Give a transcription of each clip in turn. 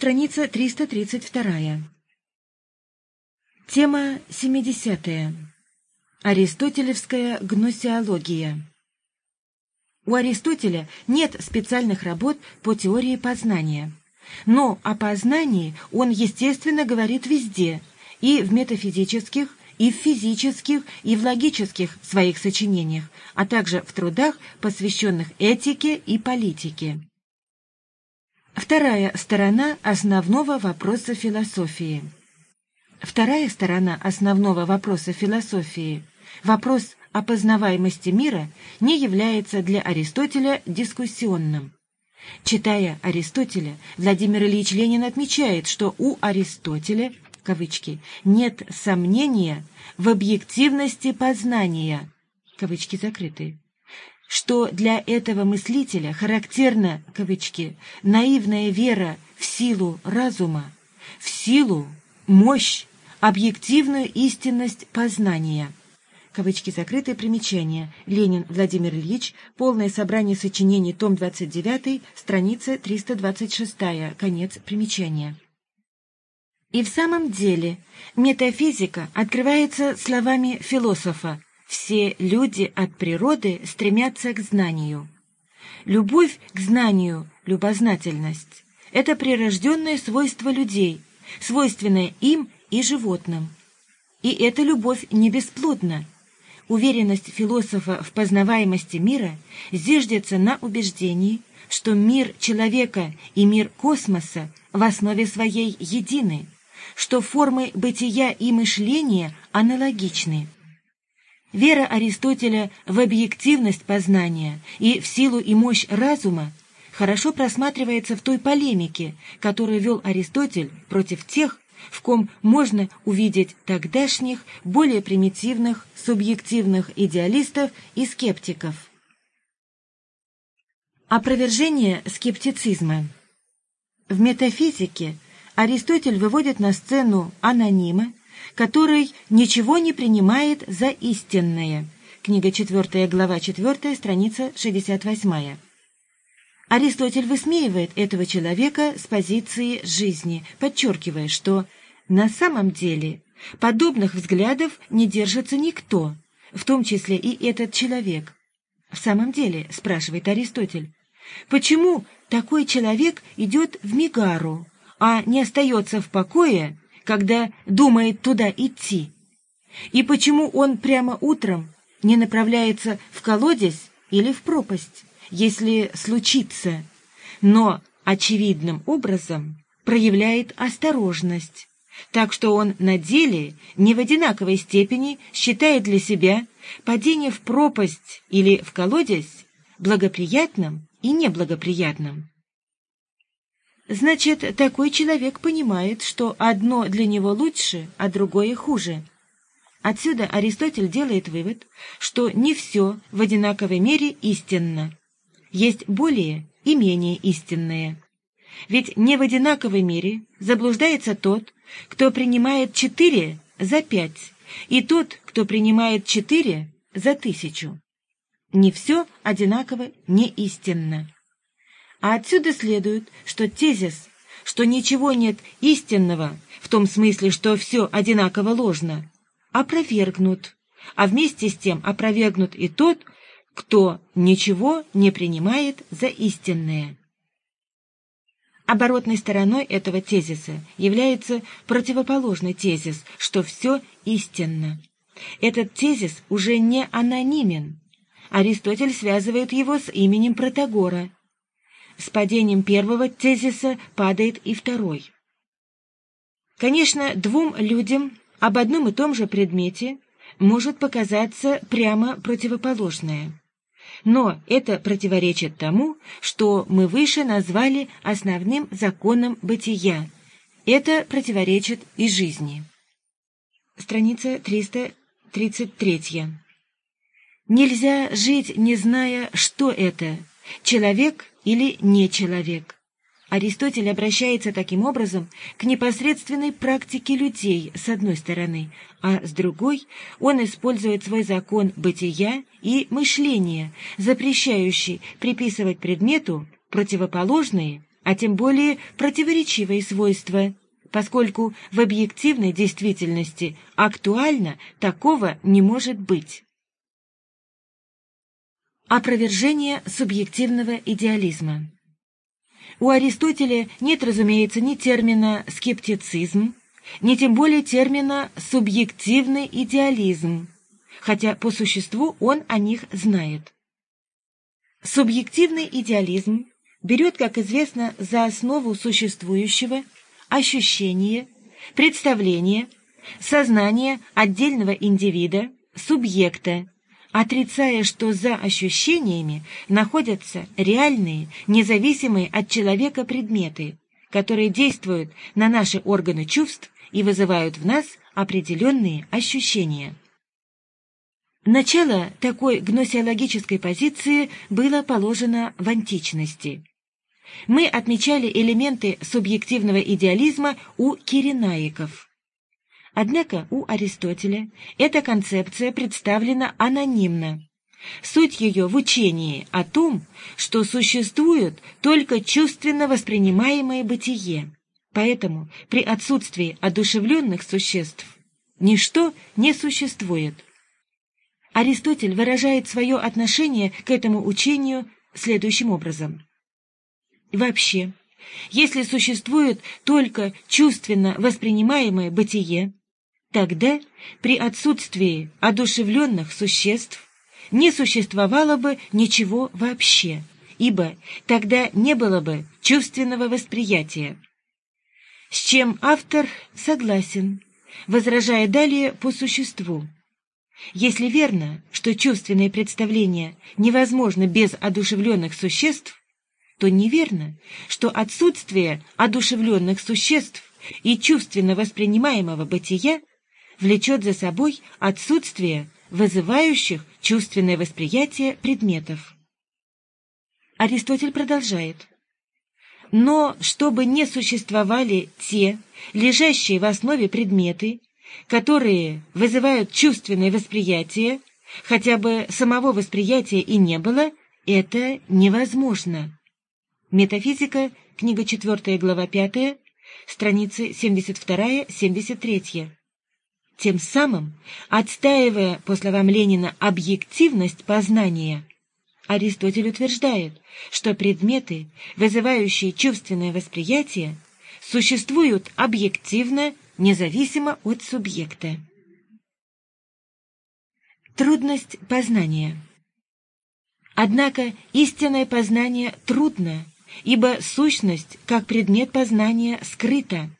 Страница 332. Тема 70. Аристотелевская гносеология. У Аристотеля нет специальных работ по теории познания. Но о познании он, естественно, говорит везде, и в метафизических, и в физических, и в логических своих сочинениях, а также в трудах, посвященных этике и политике. Вторая сторона основного вопроса философии. Вторая сторона основного вопроса философии, вопрос о познаваемости мира, не является для Аристотеля дискуссионным. Читая Аристотеля, Владимир Ильич Ленин отмечает, что у Аристотеля кавычки, нет сомнения в объективности познания, кавычки закрыты, что для этого мыслителя характерна, кавычки, наивная вера в силу разума, в силу, мощь, объективную истинность познания. Кавычки закрытые примечания. Ленин Владимир Ильич. Полное собрание сочинений. Том 29. Страница 326. Конец примечания. И в самом деле метафизика открывается словами философа «все люди от природы стремятся к знанию». Любовь к знанию, любознательность – это прирожденное свойство людей, свойственное им и животным. И эта любовь не бесплодна. Уверенность философа в познаваемости мира зиждется на убеждении, что мир человека и мир космоса в основе своей едины – что формы бытия и мышления аналогичны. Вера Аристотеля в объективность познания и в силу и мощь разума хорошо просматривается в той полемике, которую вел Аристотель против тех, в ком можно увидеть тогдашних, более примитивных, субъективных идеалистов и скептиков. Опровержение скептицизма. В метафизике – Аристотель выводит на сцену анонима, который ничего не принимает за истинное. Книга 4, глава 4, страница 68. Аристотель высмеивает этого человека с позиции жизни, подчеркивая, что на самом деле подобных взглядов не держится никто, в том числе и этот человек. В самом деле, спрашивает Аристотель, почему такой человек идет в Мигару, а не остается в покое, когда думает туда идти? И почему он прямо утром не направляется в колодец или в пропасть, если случится, но очевидным образом проявляет осторожность, так что он на деле не в одинаковой степени считает для себя падение в пропасть или в колодец благоприятным и неблагоприятным. Значит, такой человек понимает, что одно для него лучше, а другое хуже. Отсюда Аристотель делает вывод, что не все в одинаковой мере истинно. Есть более и менее истинное. Ведь не в одинаковой мере заблуждается тот, кто принимает четыре за пять, и тот, кто принимает четыре за тысячу. Не все одинаково не истинно. А отсюда следует, что тезис, что ничего нет истинного, в том смысле, что все одинаково ложно, опровергнут, а вместе с тем опровергнут и тот, кто ничего не принимает за истинное. Оборотной стороной этого тезиса является противоположный тезис, что все истинно. Этот тезис уже не анонимен. Аристотель связывает его с именем Протагора – с падением первого тезиса падает и второй. Конечно, двум людям об одном и том же предмете может показаться прямо противоположное. Но это противоречит тому, что мы выше назвали основным законом бытия. Это противоречит и жизни. Страница 333. Нельзя жить, не зная, что это – человек или не человек. Аристотель обращается таким образом к непосредственной практике людей, с одной стороны, а с другой он использует свой закон бытия и мышления, запрещающий приписывать предмету противоположные а тем более противоречивые свойства, поскольку в объективной действительности актуально такого не может быть. Опровержение субъективного идеализма У Аристотеля нет, разумеется, ни термина «скептицизм», ни тем более термина «субъективный идеализм», хотя по существу он о них знает. Субъективный идеализм берет, как известно, за основу существующего ощущение, представление, сознание отдельного индивида, субъекта, отрицая, что за ощущениями находятся реальные, независимые от человека предметы, которые действуют на наши органы чувств и вызывают в нас определенные ощущения. Начало такой гносеологической позиции было положено в античности. Мы отмечали элементы субъективного идеализма у киренаиков. Однако у Аристотеля эта концепция представлена анонимно. Суть ее в учении о том, что существует только чувственно воспринимаемое бытие. Поэтому при отсутствии одушевленных существ ничто не существует. Аристотель выражает свое отношение к этому учению следующим образом. Вообще, если существует только чувственно воспринимаемое бытие, тогда при отсутствии одушевленных существ не существовало бы ничего вообще, ибо тогда не было бы чувственного восприятия. С чем автор согласен, возражая далее по существу. Если верно, что чувственное представление невозможно без одушевленных существ, то неверно, что отсутствие одушевленных существ и чувственно воспринимаемого бытия влечет за собой отсутствие вызывающих чувственное восприятие предметов. Аристотель продолжает. Но чтобы не существовали те, лежащие в основе предметы, которые вызывают чувственное восприятие, хотя бы самого восприятия и не было, это невозможно. Метафизика, книга 4, глава 5, страницы 72-73. Тем самым, отстаивая, по словам Ленина, объективность познания, Аристотель утверждает, что предметы, вызывающие чувственное восприятие, существуют объективно, независимо от субъекта. Трудность познания Однако истинное познание трудно, ибо сущность, как предмет познания, скрыта.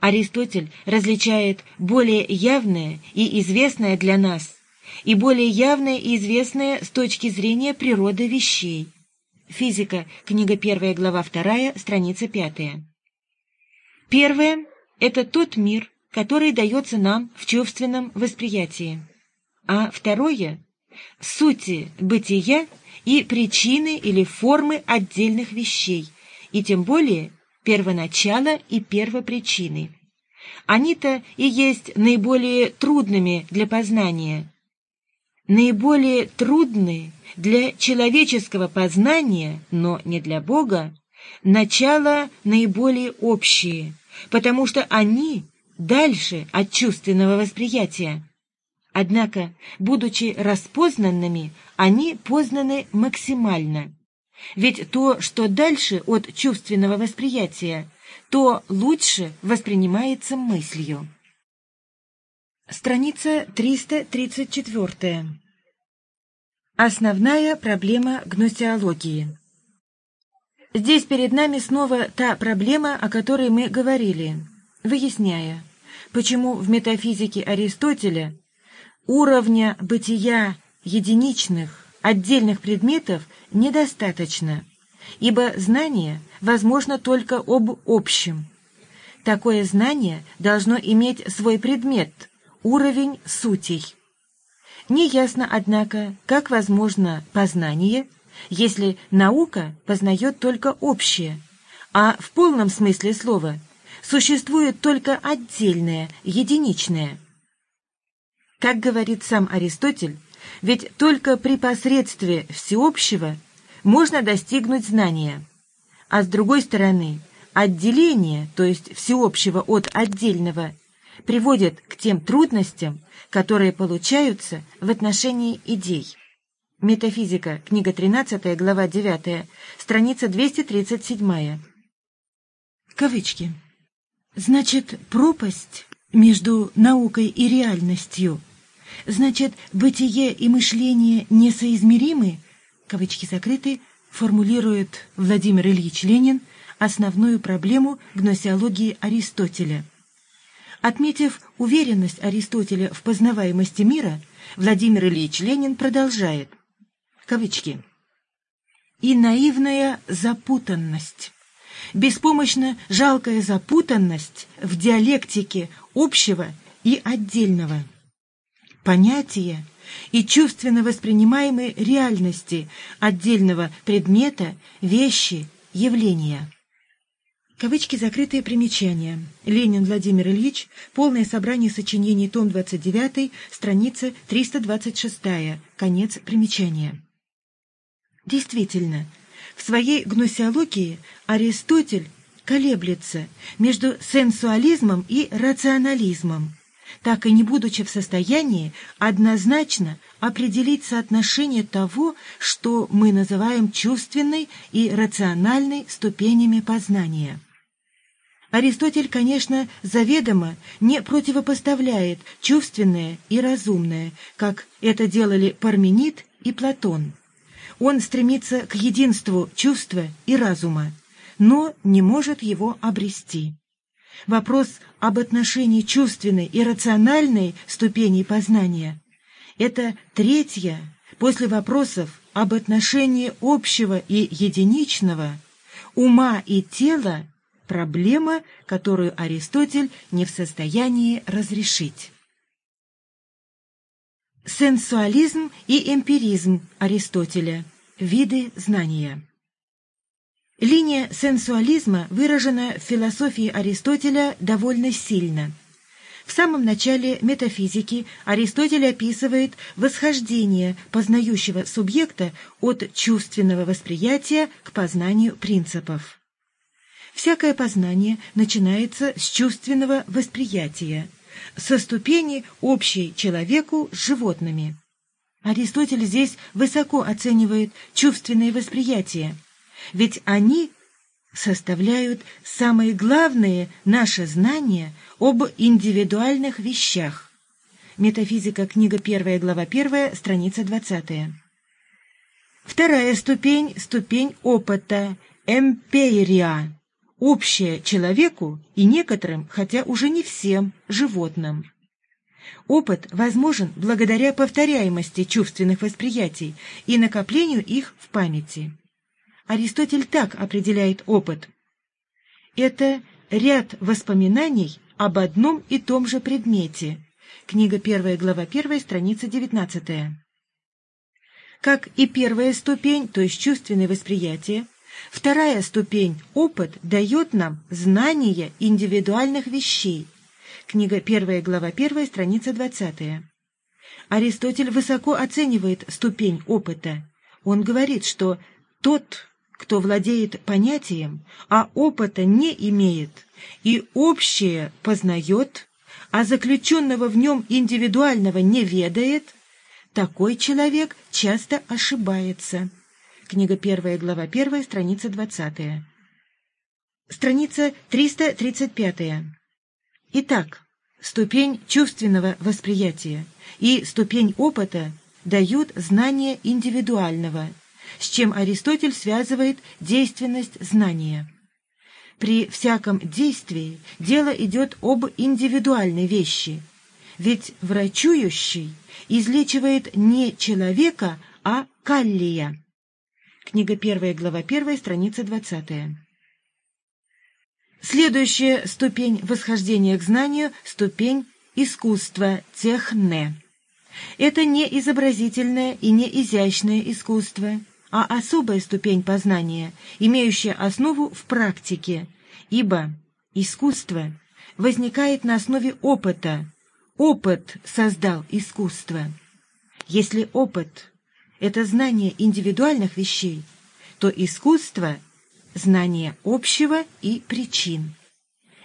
Аристотель различает более явное и известное для нас и более явное и известное с точки зрения природы вещей. Физика, книга 1, глава 2, страница 5. Первое – это тот мир, который дается нам в чувственном восприятии. А второе – сути бытия и причины или формы отдельных вещей, и тем более первоначала и первопричины. Они-то и есть наиболее трудными для познания. Наиболее трудные для человеческого познания, но не для Бога, начало наиболее общие, потому что они дальше от чувственного восприятия. Однако, будучи распознанными, они познаны максимально. Ведь то, что дальше от чувственного восприятия, то лучше воспринимается мыслью. Страница 334. Основная проблема гносеологии. Здесь перед нами снова та проблема, о которой мы говорили, выясняя, почему в метафизике Аристотеля уровня бытия единичных, отдельных предметов недостаточно, ибо знание возможно только об общем. Такое знание должно иметь свой предмет, уровень сутей. Неясно, однако, как возможно познание, если наука познает только общее, а в полном смысле слова существует только отдельное, единичное – как говорит сам Аристотель, ведь только при посредстве всеобщего можно достигнуть знания, а с другой стороны отделение, то есть всеобщего от отдельного, приводит к тем трудностям, которые получаются в отношении идей. Метафизика, книга 13, глава 9, страница 237. Кавычки. Значит, пропасть между наукой и реальностью. Значит, бытие и мышление несоизмеримы, кавычки закрыты, формулирует Владимир Ильич Ленин основную проблему гносеологии Аристотеля. Отметив уверенность Аристотеля в познаваемости мира, Владимир Ильич Ленин продолжает. Кавычки. «И наивная запутанность» беспомощно жалкая запутанность в диалектике общего и отдельного. Понятия и чувственно воспринимаемой реальности отдельного предмета, вещи, явления. Кавычки закрытые примечания. Ленин Владимир Ильич. Полное собрание сочинений. Том 29. Страница 326. Конец примечания. Действительно, в своей гносеологии Аристотель колеблется между сенсуализмом и рационализмом, так и не будучи в состоянии однозначно определить соотношение того, что мы называем чувственной и рациональной ступенями познания. Аристотель, конечно, заведомо не противопоставляет чувственное и разумное, как это делали Парменид и Платон. Он стремится к единству чувства и разума, но не может его обрести. Вопрос об отношении чувственной и рациональной ступеней познания – это третья, после вопросов об отношении общего и единичного, ума и тела, проблема, которую Аристотель не в состоянии разрешить. Сенсуализм и эмпиризм Аристотеля. Виды знания. Линия сенсуализма выражена в философии Аристотеля довольно сильно. В самом начале метафизики Аристотель описывает восхождение познающего субъекта от чувственного восприятия к познанию принципов. Всякое познание начинается с чувственного восприятия – со ступени общей человеку с животными. Аристотель здесь высоко оценивает чувственные восприятия, ведь они составляют самые главные наши знания об индивидуальных вещах. Метафизика, книга 1, глава 1, страница 20. Вторая ступень – ступень опыта, эмпирия общее человеку и некоторым, хотя уже не всем, животным. Опыт возможен благодаря повторяемости чувственных восприятий и накоплению их в памяти. Аристотель так определяет опыт. Это ряд воспоминаний об одном и том же предмете. Книга 1, глава 1, страница 19. Как и первая ступень, то есть чувственное восприятие, Вторая ступень – опыт дает нам знание индивидуальных вещей. Книга 1, глава 1, страница 20. Аристотель высоко оценивает ступень опыта. Он говорит, что тот, кто владеет понятием, а опыта не имеет, и общее познает, а заключенного в нем индивидуального не ведает, такой человек часто ошибается. Книга 1, глава 1, страница 20. Страница 335. Итак, ступень чувственного восприятия и ступень опыта дают знание индивидуального, с чем Аристотель связывает действенность знания. При всяком действии дело идет об индивидуальной вещи, ведь врачующий излечивает не человека, а каллия. Книга 1, глава 1, страница 20. Следующая ступень восхождения к знанию – ступень искусства техне. Это не изобразительное и не изящное искусство, а особая ступень познания, имеющая основу в практике, ибо искусство возникает на основе опыта. Опыт создал искусство. Если опыт это знание индивидуальных вещей, то искусство знание общего и причин.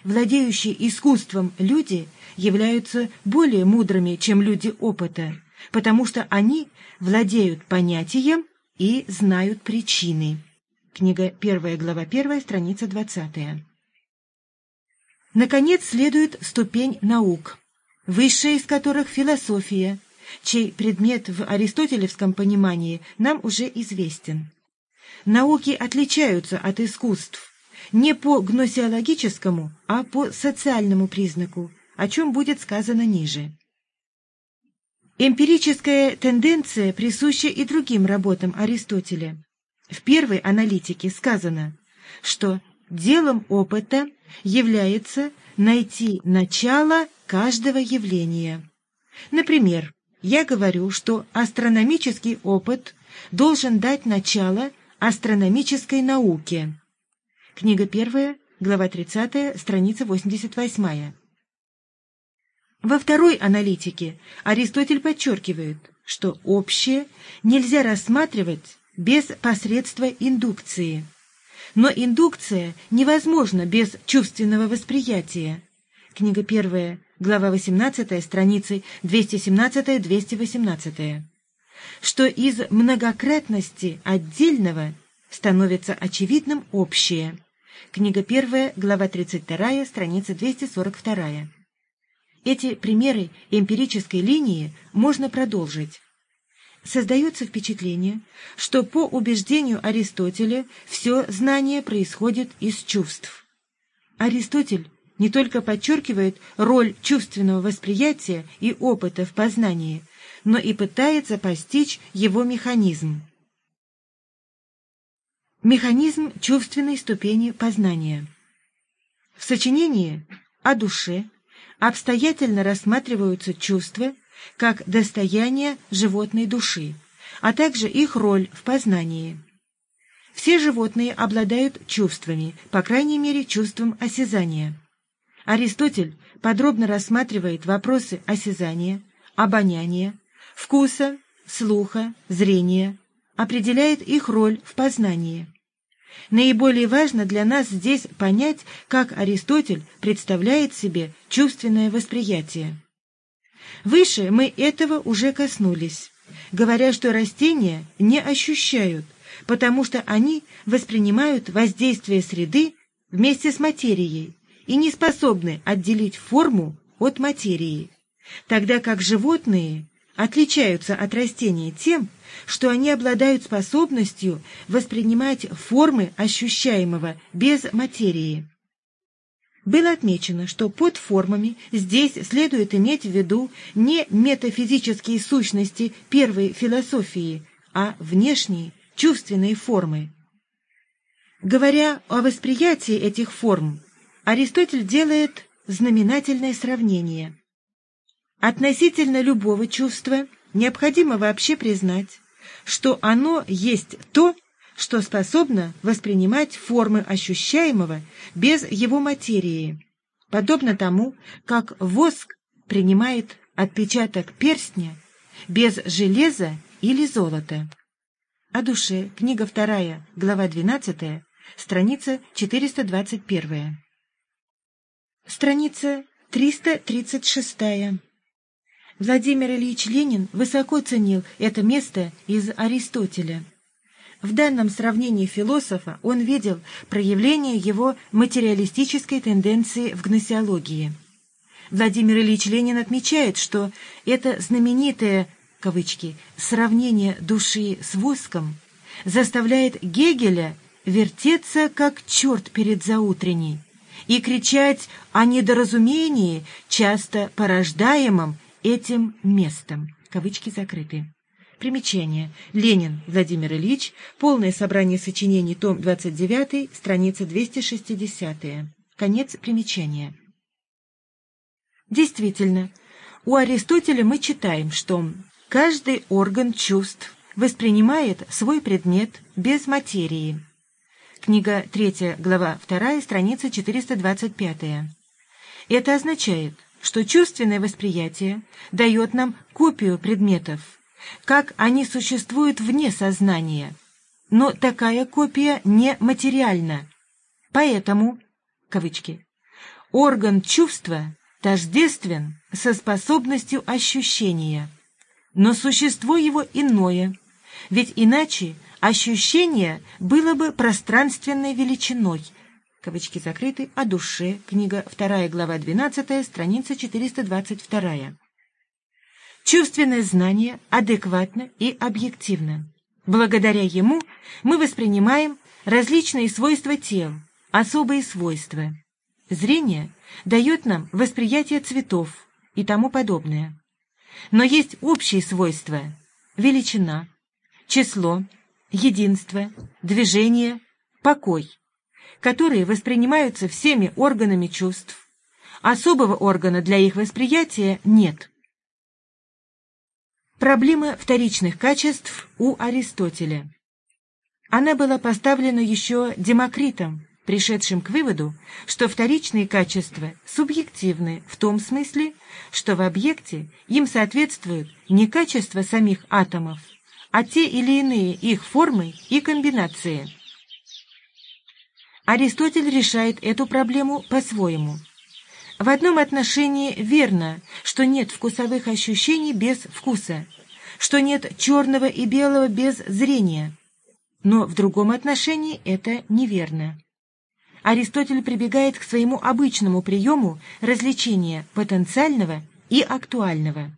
Владеющие искусством люди являются более мудрыми, чем люди опыта, потому что они владеют понятием и знают причины. Книга 1, глава 1, страница 20. Наконец следует ступень наук, высшая из которых философия, чей предмет в аристотелевском понимании нам уже известен. Науки отличаются от искусств не по гносеологическому, а по социальному признаку, о чем будет сказано ниже. Эмпирическая тенденция присуща и другим работам Аристотеля. В первой аналитике сказано, что делом опыта является найти начало каждого явления. Например, я говорю, что астрономический опыт должен дать начало астрономической науке. Книга 1, глава 30, страница 88. Во второй аналитике Аристотель подчеркивает, что общее нельзя рассматривать без посредства индукции. Но индукция невозможна без чувственного восприятия. Книга 1, глава 18, страницы 217-218 что из многократности отдельного становится очевидным общее. Книга 1, глава 32, страница 242. Эти примеры эмпирической линии можно продолжить. Создается впечатление, что по убеждению Аристотеля все знание происходит из чувств. Аристотель не только подчеркивает роль чувственного восприятия и опыта в познании – но и пытается постичь его механизм. Механизм чувственной ступени познания. В сочинении о душе обстоятельно рассматриваются чувства как достояние животной души, а также их роль в познании. Все животные обладают чувствами, по крайней мере чувством осязания. Аристотель подробно рассматривает вопросы осязания, обоняния, вкуса, слуха, зрения, определяет их роль в познании. Наиболее важно для нас здесь понять, как Аристотель представляет себе чувственное восприятие. Выше мы этого уже коснулись, говоря, что растения не ощущают, потому что они воспринимают воздействие среды вместе с материей и не способны отделить форму от материи, тогда как животные отличаются от растений тем, что они обладают способностью воспринимать формы ощущаемого без материи. Было отмечено, что под формами здесь следует иметь в виду не метафизические сущности первой философии, а внешние чувственные формы. Говоря о восприятии этих форм, Аристотель делает знаменательное сравнение – Относительно любого чувства необходимо вообще признать, что оно есть то, что способно воспринимать формы ощущаемого без его материи, подобно тому, как воск принимает отпечаток перстня без железа или золота. О душе. Книга 2, глава 12, страница 421. Страница 336. Владимир Ильич Ленин высоко ценил это место из Аристотеля. В данном сравнении философа он видел проявление его материалистической тенденции в гносеологии. Владимир Ильич Ленин отмечает, что это знаменитое кавычки, «сравнение души с воском» заставляет Гегеля вертеться, как черт перед заутренней, и кричать о недоразумении, часто порождаемом этим местом. Кавычки закрыты. Примечание. Ленин Владимир Ильич. Полное собрание сочинений. Том 29. Страница 260. Конец примечания. Действительно, у Аристотеля мы читаем, что каждый орган чувств воспринимает свой предмет без материи. Книга 3, глава 2, страница 425. Это означает, что чувственное восприятие дает нам копию предметов, как они существуют вне сознания, но такая копия не материальна. Поэтому, кавычки, орган чувства тождествен со способностью ощущения, но существо его иное, ведь иначе ощущение было бы пространственной величиной. Кавычки закрыты. О душе. Книга 2 глава 12, страница 422. Чувственное знание адекватно и объективно. Благодаря ему мы воспринимаем различные свойства тел, особые свойства. Зрение дает нам восприятие цветов и тому подобное. Но есть общие свойства – величина, число, единство, движение, покой, которые воспринимаются всеми органами чувств. Особого органа для их восприятия нет. Проблема вторичных качеств у Аристотеля. Она была поставлена еще Демокритом, пришедшим к выводу, что вторичные качества субъективны в том смысле, что в объекте им соответствуют не качества самих атомов, а те или иные их формы и комбинации. Аристотель решает эту проблему по-своему. В одном отношении верно, что нет вкусовых ощущений без вкуса, что нет черного и белого без зрения, но в другом отношении это неверно. Аристотель прибегает к своему обычному приему развлечения потенциального и актуального.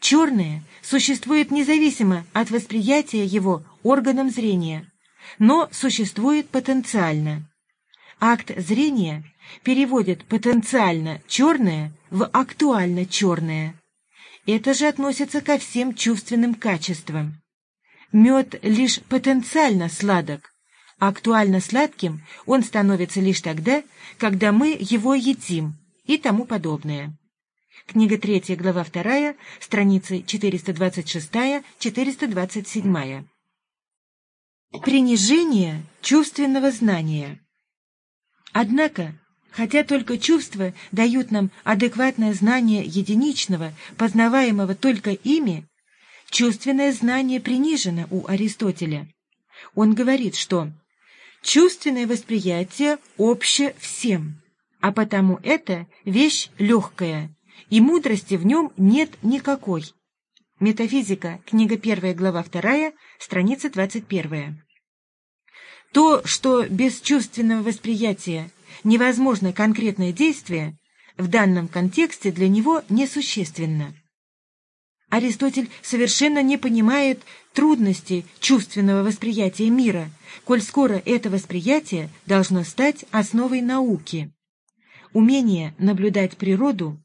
Черное существует независимо от восприятия его органом зрения, но существует потенциально. Акт зрения переводит потенциально черное в актуально черное. Это же относится ко всем чувственным качествам. Мед лишь потенциально сладок, Актуально сладким он становится лишь тогда, когда мы его едим и тому подобное. Книга 3, глава 2, страницы 426-427. Принижение чувственного знания. Однако, хотя только чувства дают нам адекватное знание единичного, познаваемого только ими, чувственное знание принижено у Аристотеля. Он говорит, что Чувственное восприятие обще всем, а потому это вещь легкая, и мудрости в нем нет никакой. Метафизика, книга 1, глава 2, страница 21. То, что без чувственного восприятия невозможно конкретное действие, в данном контексте для него несущественно. Аристотель совершенно не понимает трудности чувственного восприятия мира, коль скоро это восприятие должно стать основой науки. Умение наблюдать природу,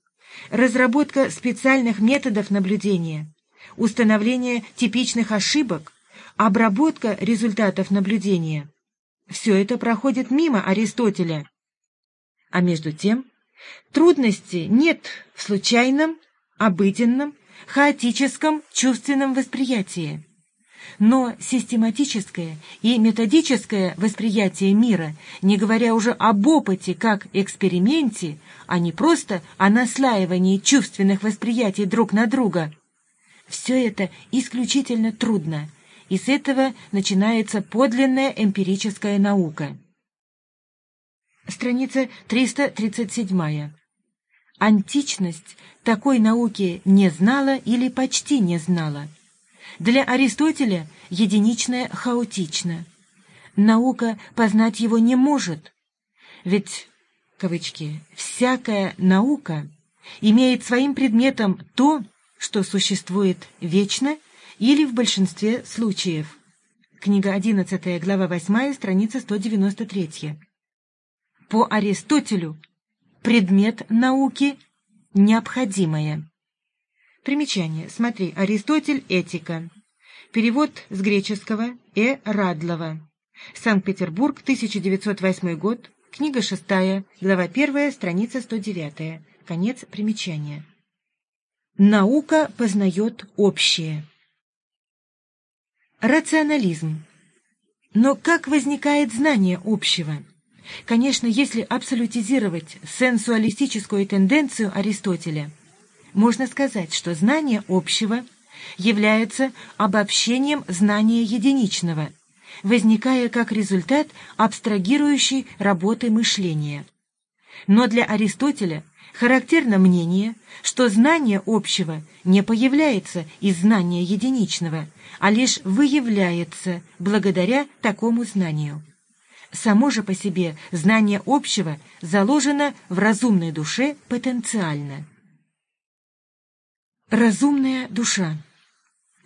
разработка специальных методов наблюдения, установление типичных ошибок, обработка результатов наблюдения – все это проходит мимо Аристотеля. А между тем, трудности нет в случайном, обыденном хаотическом чувственном восприятии. Но систематическое и методическое восприятие мира, не говоря уже об опыте как эксперименте, а не просто о наслаивании чувственных восприятий друг на друга, все это исключительно трудно, и с этого начинается подлинная эмпирическая наука. Страница 337. Античность такой науки не знала или почти не знала. Для Аристотеля единичное хаотично. Наука познать его не может. Ведь, кавычки, «всякая наука» имеет своим предметом то, что существует вечно или в большинстве случаев. Книга 11, глава 8, страница 193. По Аристотелю предмет науки необходимое. Примечание. Смотри, Аристотель «Этика». Перевод с греческого Э. Радлова. Санкт-Петербург, 1908 год. Книга 6, глава 1, страница 109. Конец примечания. Наука познает общее. Рационализм. Но как возникает знание общего? Конечно, если абсолютизировать сенсуалистическую тенденцию Аристотеля, можно сказать, что знание общего является обобщением знания единичного, возникая как результат абстрагирующей работы мышления. Но для Аристотеля характерно мнение, что знание общего не появляется из знания единичного, а лишь выявляется благодаря такому знанию. Само же по себе знание общего заложено в разумной душе потенциально. Разумная душа.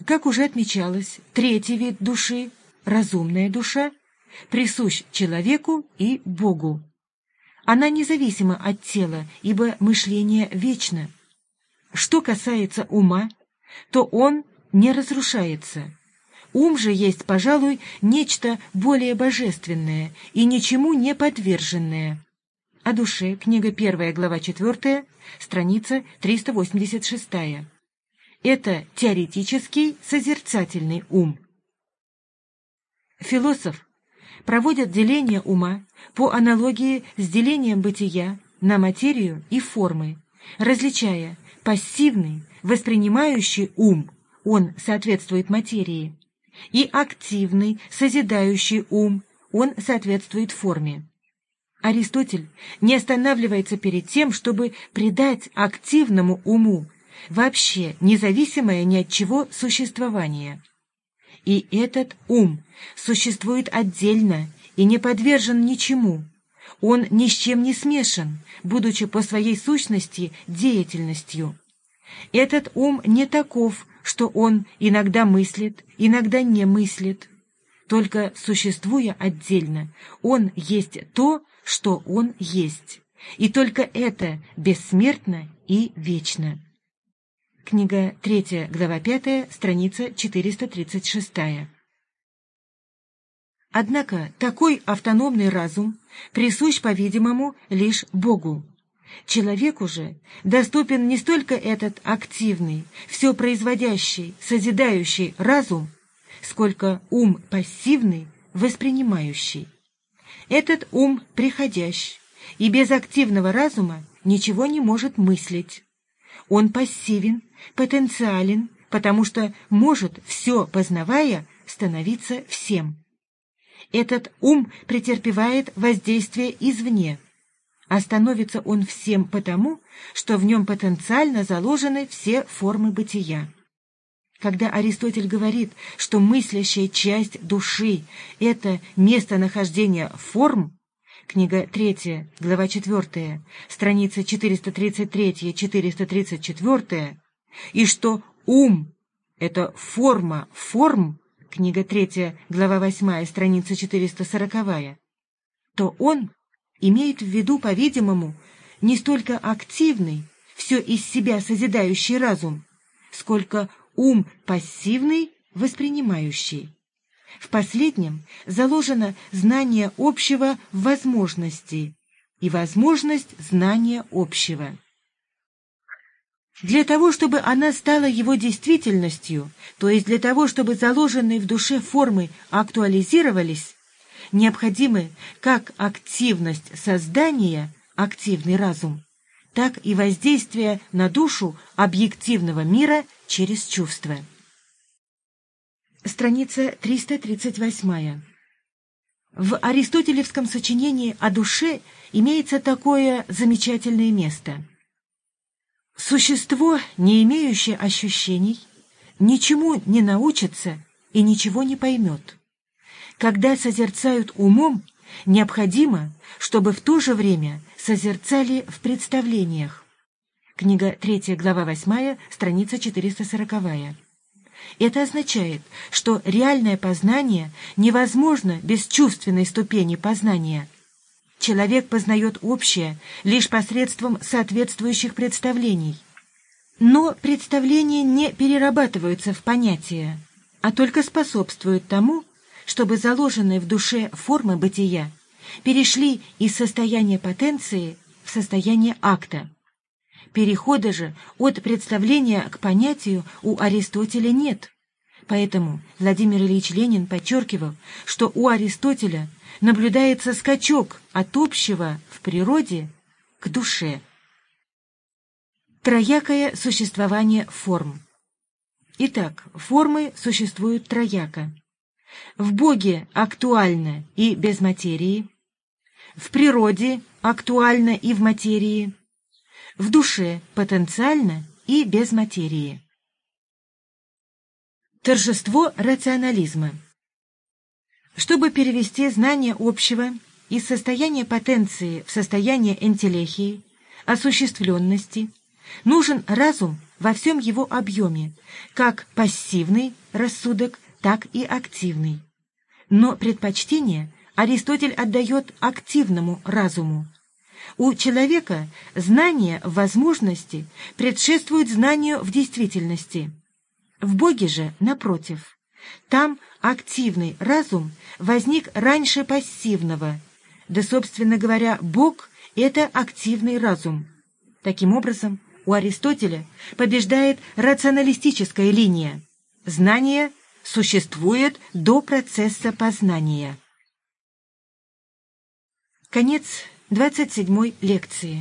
Как уже отмечалось, третий вид души, разумная душа, присущ человеку и Богу. Она независима от тела, ибо мышление вечно. Что касается ума, то он не разрушается. Ум же есть, пожалуй, нечто более божественное и ничему не подверженное. О душе, книга 1, глава 4, страница 386. Это теоретический созерцательный ум. Философ проводит деление ума по аналогии с делением бытия на материю и формы, различая пассивный, воспринимающий ум, он соответствует материи, и активный, созидающий ум, он соответствует форме. Аристотель не останавливается перед тем, чтобы придать активному уму вообще независимое ни от чего существование. И этот ум существует отдельно и не подвержен ничему. Он ни с чем не смешан, будучи по своей сущности деятельностью. Этот ум не таков, что он иногда мыслит, иногда не мыслит. Только существуя отдельно, он есть то, что он есть. И только это бессмертно и вечно. Книга 3, глава 5, страница 436. Однако такой автономный разум присущ, по-видимому, лишь Богу. Человеку же доступен не столько этот активный, все производящий, созидающий разум, сколько ум пассивный, воспринимающий. Этот ум приходящий, и без активного разума ничего не может мыслить. Он пассивен, потенциален, потому что может, все познавая, становиться всем. Этот ум претерпевает воздействие извне, а становится он всем потому, что в нем потенциально заложены все формы бытия. Когда Аристотель говорит, что мыслящая часть души — это местонахождение форм, книга 3, глава 4, страница 433-434, и что ум — это форма форм, книга 3, глава 8, страница 440, то он имеет в виду, по-видимому, не столько активный, все из себя созидающий разум, сколько ум пассивный, воспринимающий. В последнем заложено знание общего в возможности и возможность знания общего. Для того, чтобы она стала его действительностью, то есть для того, чтобы заложенные в душе формы актуализировались, необходимы как активность создания, активный разум, так и воздействие на душу объективного мира через чувства. Страница 338. В аристотелевском сочинении о душе имеется такое замечательное место – Существо, не имеющее ощущений, ничему не научится и ничего не поймет. Когда созерцают умом, необходимо, чтобы в то же время созерцали в представлениях. Книга 3, глава 8, страница 440. Это означает, что реальное познание невозможно без чувственной ступени познания – Человек познает общее лишь посредством соответствующих представлений. Но представления не перерабатываются в понятия, а только способствуют тому, чтобы заложенные в душе формы бытия перешли из состояния потенции в состояние акта. Перехода же от представления к понятию у Аристотеля нет. Поэтому Владимир Ильич Ленин подчеркивал, что у Аристотеля наблюдается скачок от общего в природе к душе. Троякое существование форм. Итак, формы существуют трояко. В Боге актуально и без материи, в природе актуально и в материи, в душе потенциально и без материи. Торжество рационализма Чтобы перевести знание общего из состояния потенции в состояние энтелехии, осуществленности, нужен разум во всем его объеме, как пассивный рассудок, так и активный. Но предпочтение Аристотель отдает активному разуму. У человека знание в возможности предшествует знанию в действительности. В Боге же, напротив, там активный разум возник раньше пассивного, да, собственно говоря, Бог — это активный разум. Таким образом, у Аристотеля побеждает рационалистическая линия. Знание существует до процесса познания. Конец 27 лекции.